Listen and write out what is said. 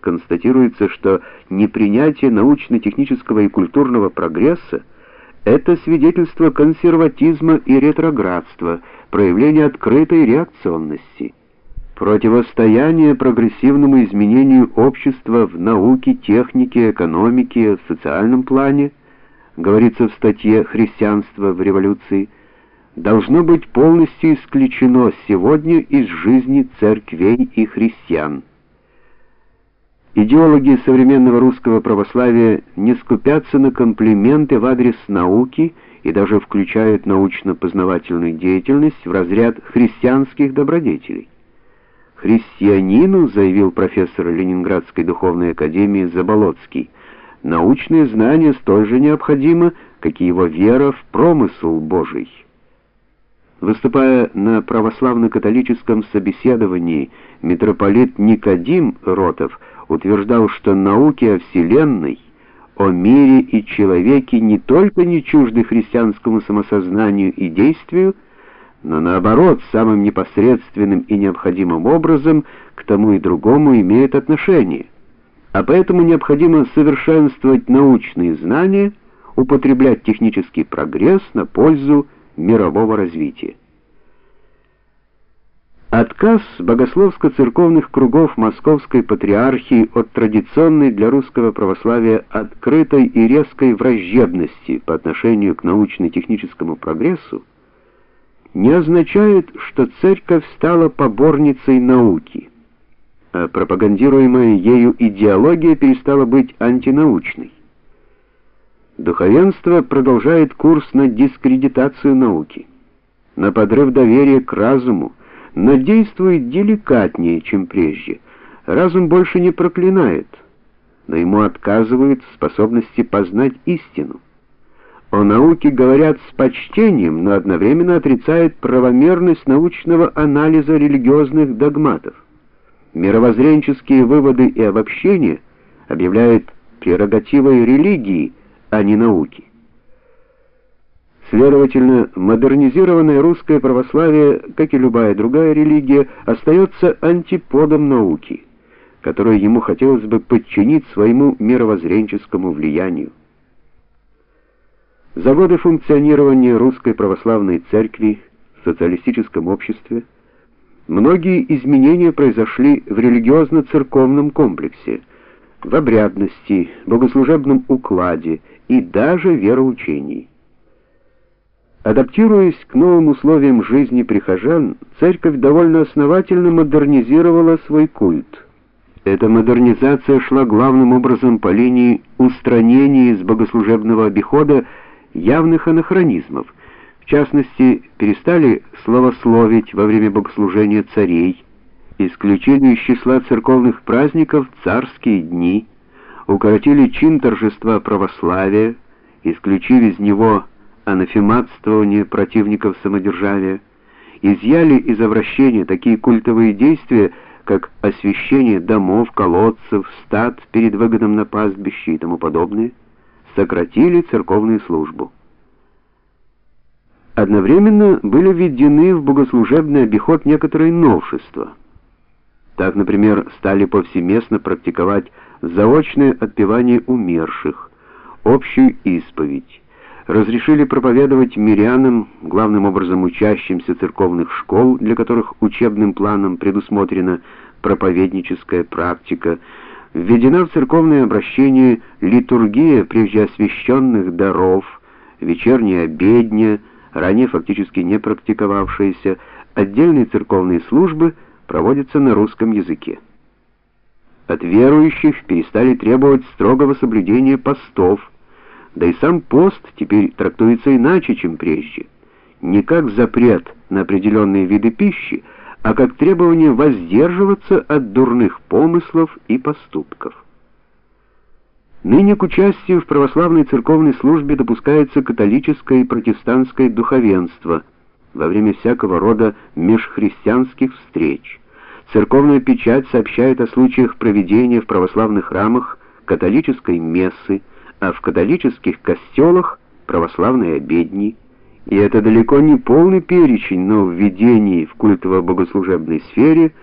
констатируется, что непринятие научно-технического и культурного прогресса это свидетельство консерватизма и ретроградства, проявление открытой реакционности, противостояние прогрессивному изменению общества в науке, технике, экономике, в социальном плане, говорится в статье «Христианство в революции», должно быть полностью исключено сегодня из жизни церквей и христиан. Идеологи современного русского православия не скупятся на комплименты в адрес науки и даже включают научно-познавательную деятельность в разряд христианских добродетелей. Христианину, заявил профессор Ленинградской духовной академии Заболоцкий, научное знание столь же необходимо, как и его вера в промысл Божий. Выступая на православно-католическом собеседовании, митрополит Никодим Ротов утверждал, что науки о Вселенной, о мире и человеке не только не чужды христианскому самосознанию и действию, но наоборот, самым непосредственным и необходимым образом к тому и другому имеют отношение. А поэтому необходимо совершенствовать научные знания, употреблять технический прогресс на пользу мирового развития. Отказ богословско-церковных кругов Московской патриархии от традиционной для русского православия открытой и резкой враждебности по отношению к научно-техническому прогрессу не означает, что церковь стала поборницей науки, а пропагандируемая ею идеология перестала быть антинаучной. Духовенство продолжает курс на дискредитацию науки, на подрыв доверия к разуму, но действует деликатнее, чем прежде. Разум больше не проклинает, но ему отказывают в способности познать истину. О науке говорят с почтением, но одновременно отрицают правомерность научного анализа религиозных догматов. Мировоззренческие выводы и обобщения объявляют прерогативой религии, а не науки. Следовательно, модернизированное русское православие, как и любая другая религия, остается антиподом науки, которую ему хотелось бы подчинить своему мировоззренческому влиянию. За годы функционирования русской православной церкви в социалистическом обществе многие изменения произошли в религиозно-церковном комплексе, в обрядности, богослужебном укладе и даже вероучении. Адаптируясь к новым условиям жизни прихожан, церковь довольно основательно модернизировала свой культ. Эта модернизация шла главным образом по линии устранения из богослужебного обихода явных анахронизмов. В частности, перестали словословить во время богослужения царей, исключили из числа церковных праздников царские дни, укоротили чин торжества православия, исключив из него анафематствование противников самодержавия, изъяли из обращения такие культовые действия, как освящение домов, колодцев, стад перед выгодом на пастбище и тому подобное, сократили церковную службу. Одновременно были введены в богослужебный обиход некоторые новшества. Так, например, стали повсеместно практиковать заочное отпевание умерших, общую исповедь, разрешили проповедовать мирянам, главным образом учащимся церковных школ, для которых учебным планом предусмотрена проповедническая практика, введена в церковное обращение литургия прежде освященных даров, вечерняя обедня, ранее фактически не практиковавшиеся, отдельные церковные службы проводятся на русском языке. От верующих перестали требовать строгого соблюдения постов, да и сам пост теперь трактуется иначе, чем прежде. Не как запрет на определенные виды пищи, а как требование воздерживаться от дурных помыслов и поступков. Ныне к участию в православной церковной службе допускается католическое и протестантское духовенство во время всякого рода межхристианских встреч. Церковная печать сообщает о случаях проведения в православных храмах католической мессы, а в католических костелах православные обедни, и это далеко не полный перечень нововведений в культово-богослужебной сфере –